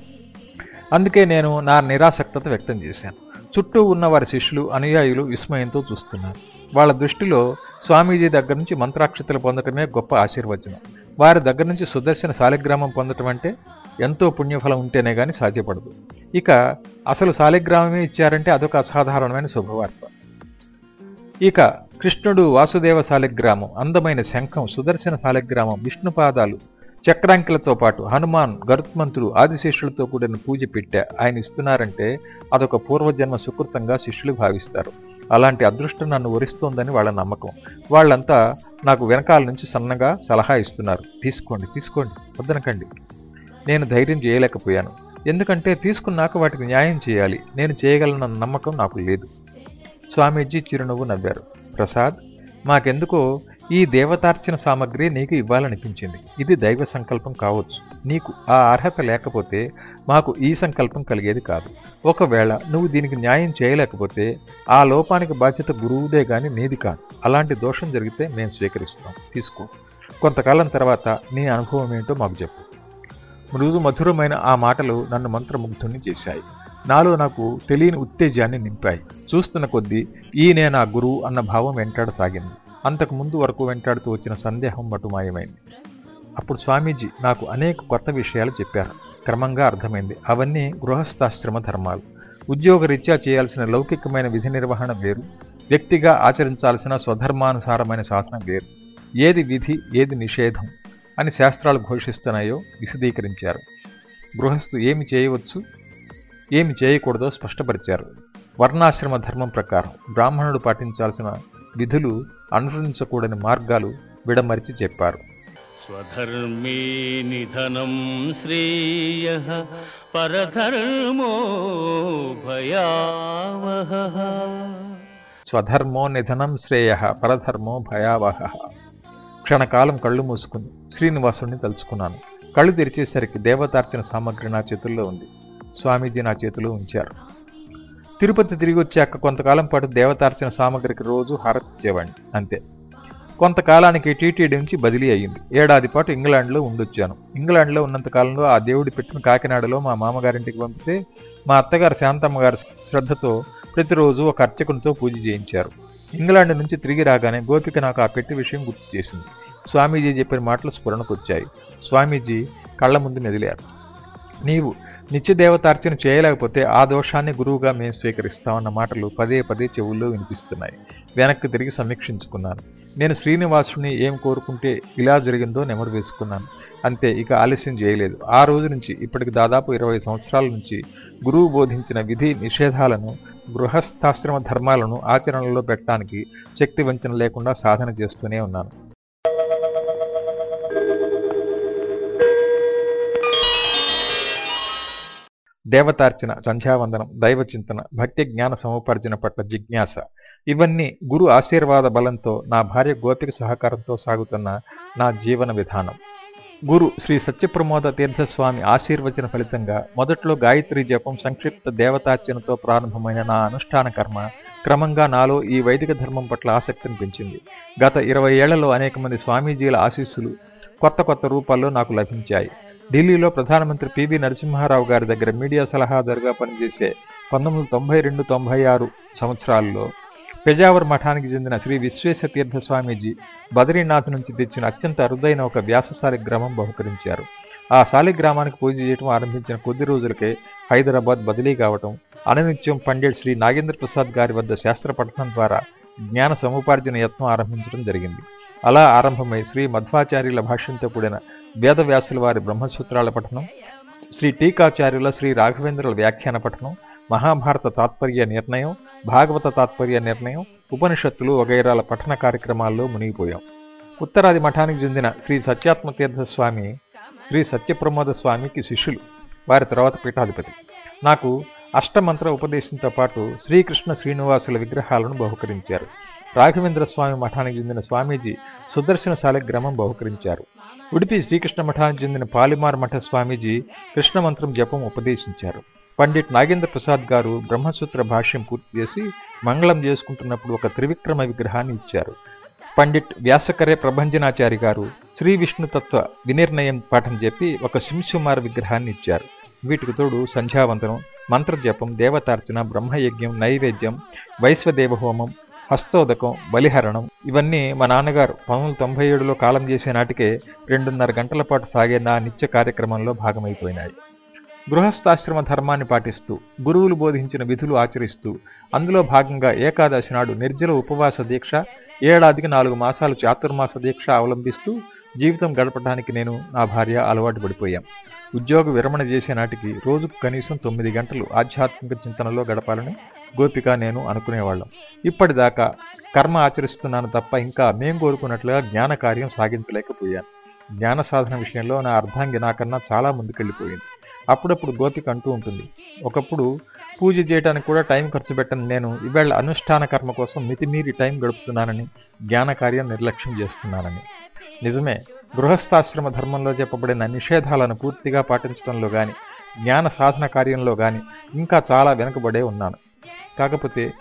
అందుకే నేను నా నిరాసక్తత వ్యక్తం చేశాను. చుట్టూ ఉన్న వారి శిష్యులు అనుయాయులు విస్మయంతో చూస్తున్నారు. వాళ్ళ దృష్టిలో స్వామీజీ దగ్గర నుంచి మంత్రాక్షతలు పొందటమే గొప్ప ఆశీర్వచనం. వారి దగ్గర నుంచి సుదర్శన శాలిగ్రామం పొందటం అంటే ఎంతో పుణ్యఫలం ఉంటేనే కానీ సాధ్యపడదు. ఇక అసలు శాలిగ్రామమే ఇచ్చారంటే అదొక అసాధారణమైన శుభవార్త. ఇక కృష్ణుడు వాసుదేవ శాలిగ్రామం అందమైన శంఖం సుదర్శన శాలిగ్రామం విష్ణుపాదాలు చక్రాంకిలతో పాటు హనుమాన్ గరుత్మంతుడు ఆదిశేషులతో కూడిన పూజ పెట్టా ఆయన ఇస్తున్నారంటే అదొక పూర్వజన్మ సుకృతంగా శిష్యులు భావిస్తారు. అలాంటి అదృష్టం నన్ను వరిస్తోందని వాళ్ళ నమ్మకం. వాళ్ళంతా నాకు వెనకాల నుంచి సన్నగా సలహా ఇస్తున్నారు. తీసుకోండి తీసుకోండి వద్దనకండి. నేను ధైర్యం చేయలేకపోయాను. ఎందుకంటే తీసుకున్నాక వాటికి న్యాయం చేయాలి. నేను చేయగలనన్న నమ్మకం నాకు లేదు. స్వామీజీ చిరునవ్వు నవ్వారు. ప్రసాద్ మాకెందుకో ఈ దేవతార్చన సామగ్రి నీకు ఇవ్వాలనిపించింది. ఇది దైవ సంకల్పం కావచ్చు. నీకు ఆ అర్హత లేకపోతే మాకు ఈ సంకల్పం కలిగేది కాదు. ఒకవేళ నువ్వు దీనికి న్యాయం చేయలేకపోతే ఆ లోపానికి బాధ్యత గురువుదే గాని నీది కాదు. అలాంటి దోషం జరిగితే మేము స్వీకరిస్తాం. తీసుకో. కొంతకాలం తర్వాత నీ అనుభవం ఏంటో మాకు చెప్పు. మృదు మధురమైన ఆ మాటలు నన్ను మంత్రముగ్ధుని చేశాయి. నాలో నాకు తెలియని ఉత్తేజాన్ని నింపాయి. చూస్తున్న కొద్దీ ఈయనే నా గురువు అన్న భావం వెంటాడసాగింది. అంతకు ముందు వరకు వెంటాడుతూ వచ్చిన సందేహం మటుమాయమైంది అప్పుడు స్వామీజీ నాకు అనేక కొత్త విషయాలు చెప్పారు. క్రమంగా అర్థమైంది. అవన్నీ గృహస్థాశ్రమ ధర్మాలు. ఉద్యోగరీత్యా చేయాల్సిన లౌకికమైన విధి నిర్వహణ వేరు. వ్యక్తిగా ఆచరించాల్సిన స్వధర్మానుసారమైన సాధన వేరు. ఏది విధి ఏది నిషేధం అని శాస్త్రాలు ఘోషిస్తున్నాయో విశదీకరించారు. గృహస్థు ఏమి చేయవచ్చు? ఏమి చేయకూడదో స్పష్టపరిచారు. వర్ణాశ్రమ ధర్మం ప్రకారం బ్రాహ్మణుడు పాటించాల్సిన విధులు అనుసరించకూడని మార్గాలు విడమరిచి చెప్పారు. స్వధర్మే నిధనం శ్రేయ పరధర్మో భయావహ. స్వధర్మో నిధనం శ్రేయ పరధర్మో భయావహ. క్షణకాలం కళ్ళు మూసుకుని శ్రీనివాసుడిని తలుచుకున్నాను. కళ్ళు తెరిచేసరికి దేవతార్చన సామగ్రి నా చేతుల్లో ఉంది. స్వామీజీ నా చేతిలో ఉంచారు. తిరుపతి తిరిగి వచ్చాక కొంతకాలం పాటు దేవతార్చన సామగ్రికి రోజు హారతిచ్చేవాడిని అంతే. కొంతకాలానికి టీటీడీ నుంచి బదిలీ అయ్యింది. ఏడాది పాటు ఇంగ్లాండ్లో ఉండొచ్చాను. ఇంగ్లాండ్లో ఉన్నంత కాలంలో ఆ దేవుడి పెట్టిన కాకినాడలో మా మామగారింటికి పంపితే మా అత్తగారు శాంతమ్మ గారి శ్రద్ధతో ప్రతిరోజు ఒక అర్చకునితో పూజ చేయించారు. ఇంగ్లాండ్ నుంచి తిరిగి రాగానే గోపిక నాకు ఆ పెట్టి విషయం గుర్తు చేసింది. స్వామీజీ చెప్పిన మాటలు స్ఫురణకు వచ్చాయి. స్వామీజీ కళ్ళ ముందు మెదిలారు. నీవు నిత్యదేవతార్చన చేయలేకపోతే ఆ దోషాన్ని గురువుగా మేము స్వీకరిస్తామన్న మాటలు పదే పదే చెవుల్లో వినిపిస్తున్నాయి. వెనక్కి తిరిగి సమీక్షించుకున్నాను. నేను శ్రీనివాసుని ఏం కోరుకుంటే ఇలా జరిగిందో నెమరు వేసుకున్నాను. అంతే ఇక ఆలస్యం చేయలేదు. ఆ రోజు నుంచి ఇప్పటికి దాదాపు ఇరవై సంవత్సరాల నుంచి గురువు బోధించిన విధి నిషేధాలను గృహస్థాశ్రమ ధర్మాలను ఆచరణలో పెట్టడానికి శక్తి వంచన లేకుండా సాధన చేస్తూనే ఉన్నాను. దేవతార్చన సంధ్యావందనం దైవ చింతన భక్తి జ్ఞాన సముపార్జన పట్ల జిజ్ఞాస. ఇవన్నీ గురు ఆశీర్వాద బలంతో నా భార్య గోపిక సహకారంతో సాగుతున్న నా జీవన విధానం. గురు శ్రీ సత్యప్రమోద తీర్థస్వామి ఆశీర్వచన ఫలితంగా మొదట్లో గాయత్రి జపం సంక్షిప్త దేవతార్చనతో ప్రారంభమైన నా అనుష్ఠాన కర్మ క్రమంగా నాలో ఈ వైదిక ధర్మం పట్ల ఆసక్తిని పెంచింది గత ఇరవై ఏళ్ళలో అనేక మంది స్వామీజీల ఆశీస్సులు కొత్త కొత్త రూపాల్లో నాకు లభించాయి. ఢిల్లీలో ప్రధానమంత్రి పివి నరసింహారావు గారి దగ్గర మీడియా సలహాదారుగా పనిచేసే పంతొమ్మిది వందల తొంభై రెండు తొంభై ఆరు సంవత్సరాల్లో పెజావర్ మఠానికి చెందిన శ్రీ విశ్వేశతీర్థ స్వామీజీ బద్రీనాథ్ నుంచి తెచ్చిన అత్యంత అరుదైన ఒక వ్యాసశాలి గ్రామం బహుకరించారు. ఆ శాలిగ్రామానికి పూజ చేయడం ఆరంభించిన కొద్ది రోజులకే హైదరాబాద్ బదిలీ కావటం అననిత్యం పండిట్ శ్రీ నాగేంద్ర ప్రసాద్ గారి వద్ద శాస్త్ర పఠనం ద్వారా జ్ఞాన సముపార్జన యత్నం ఆరంభించడం జరిగింది. అలా ఆరంభమై శ్రీ మధ్వాచార్యుల భాష్యంతో కూడిన వేదవ్యాసుల వారి బ్రహ్మసూత్రాల పఠనం శ్రీ టీకాచార్యుల శ్రీ రాఘవేంద్రుల వ్యాఖ్యాన పఠనం మహాభారత తాత్పర్య నిర్ణయం భాగవత తాత్పర్య నిర్ణయం ఉపనిషత్తులు వగైరాల పఠన కార్యక్రమాల్లో మునిగిపోయాం. ఉత్తరాది మఠానికి చెందిన శ్రీ సత్యాత్మతీర్థ స్వామి శ్రీ సత్యప్రమోద స్వామికి శిష్యులు వారి తర్వాత పీఠాధిపతి. నాకు అష్టమంత్ర ఉపదేశంతో పాటు శ్రీకృష్ణ శ్రీనివాసుల విగ్రహాలను బహుకరించారు. రాఘవేంద్ర స్వామి మఠానికి చెందిన స్వామీజీ సుదర్శన శాలిగ్రామం బహుకరించారు. ఉడిపి శ్రీకృష్ణ మఠానికి చెందిన పాలిమార్ మఠ స్వామీజీ కృష్ణ మంత్రం జపం ఉపదేశించారు. పండిట్ నాగేంద్ర ప్రసాద్ గారు బ్రహ్మసూత్ర భాష్యం పూర్తి చేసి మంగళం చేసుకుంటున్నప్పుడు ఒక త్రివిక్రమ విగ్రహాన్ని ఇచ్చారు. పండిట్ వ్యాసకరే ప్రభంజనాచారి గారు శ్రీ విష్ణుతత్వ వినిర్ణయం పాఠం చెప్పి ఒక శింశుమార విగ్రహాన్ని ఇచ్చారు. వీటికి తోడు సంధ్యావందనం మంత్రజపం దేవతార్చన బ్రహ్మయజ్ఞం నైవేద్యం వైశ్వదేవ హోమం హస్తోదకం బలిహరణం ఇవన్నీ మా నాన్నగారు పంతొమ్మిది తొంభై ఏడులో కాలం చేసే నాటికే రెండున్నర గంటల పాటు సాగే నా నిత్య కార్యక్రమంలో భాగమైపోయినాయి. గృహస్థాశ్రమ ధర్మాన్ని పాటిస్తూ గురువులు బోధించిన విధులు ఆచరిస్తూ అందులో భాగంగా ఏకాదశి నాడు నిర్జల ఉపవాస దీక్ష ఏడాదికి నాలుగు మాసాలు చాతుర్మాస దీక్ష అవలంబిస్తూ జీవితం గడపడానికి నేను నా భార్య అలవాటు పడిపోయాం. ఉద్యోగ విరమణ చేసే నాటికి రోజుకు కనీసం తొమ్మిది గంటలు ఆధ్యాత్మిక చింతనలో గడపాలని గోపిక నేను అనుకునేవాళ్ళం. ఇప్పటిదాకా కర్మ ఆచరిస్తున్నాను తప్ప ఇంకా మేం కోరుకున్నట్లుగా జ్ఞాన కార్యం సాగించలేకపోయాను. జ్ఞాన సాధన విషయంలో నా అర్ధాంగి నాకన్నా చాలా ముందుకెళ్ళిపోయింది. అప్పుడప్పుడు గోపిక అంటూ ఉంటుంది ఒకప్పుడు పూజ చేయడానికి కూడా టైం ఖర్చు పెట్టని. నేను ఇవాళ అనుష్ఠాన కర్మ కోసం మితిమీరి టైం గడుపుతున్నానని జ్ఞాన కార్యం నిర్లక్ష్యం చేస్తున్నానని. నిజమే గృహస్థాశ్రమ ధర్మంలో చెప్పబడిన నిషేధాలను పూర్తిగా పాటించడంలో గాని జ్ఞాన సాధన కార్యంలో గాని ఇంకా చాలా వెనుకబడే ఉన్నాను. కాకపోతే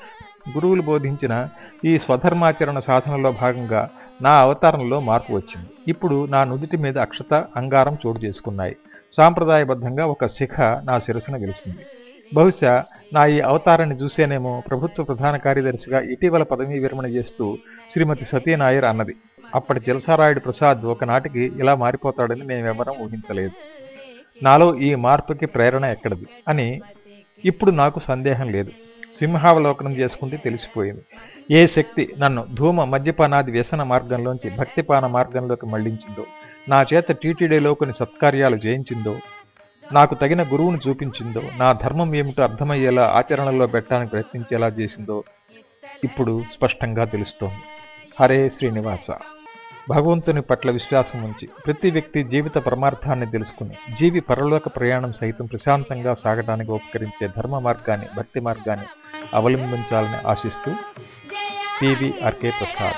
గురువులు బోధించిన ఈ స్వధర్మాచరణ సాధనలో భాగంగా నా అవతారంలో మార్పు వచ్చింది. ఇప్పుడు నా నుదుటి మీద అక్షత అంగారం చోటు చేసుకున్నాయి. సాంప్రదాయబద్ధంగా ఒక శిఖ నా శిరసున గెలిచింది. బహుశా నా ఈ అవతారాన్ని చూసేనేమో ప్రభుత్వ ప్రధాన కార్యదర్శిగా ఇటీవల పదవీ విరమణ చేస్తూ శ్రీమతి సత్యనాయర్ అన్నది. అప్పటి జలసారాయుడు ప్రసాద్ ఒకనాటికి ఇలా మారిపోతాడని మేమెవరం ఊహించలేదు. నాలో ఈ మార్పుకి ప్రేరణ ఎక్కడది? అని ఇప్పుడు నాకు సందేహం లేదు. సింహావలోకనం చేసుకుంటే తెలిసిపోయింది. ఏ శక్తి నన్ను ధూమ మద్యపానాది వ్యసన మార్గంలోంచి భక్తిపాన మార్గంలోకి మళ్ళించిందో నా చేత టీటీడీలో కొన్ని సత్కార్యాలు చేయించిందో నాకు తగిన గురువును చూపించిందో నా ధర్మం ఏమిటో అర్థమయ్యేలా ఆచరణలో పెట్టడానికి ప్రయత్నించేలా చేసిందో ఇప్పుడు స్పష్టంగా తెలుస్తోంది. హరే శ్రీనివాస. భగవంతుని పట్ల విశ్వాసం ఉంచి ప్రతి వ్యక్తి జీవిత పరమార్థాన్ని తెలుసుకుని జీవి పరలోక ప్రయాణం సైతం ప్రశాంతంగా సాగడానికి ఉపకరించే ధర్మ మార్గాన్ని భక్తి మార్గాన్ని అవలంబించాలని ఆశిస్తూ పివిఆర్కే ప్రసాద్.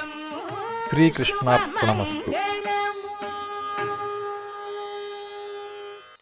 శ్రీకృష్ణార్పణమస్తు.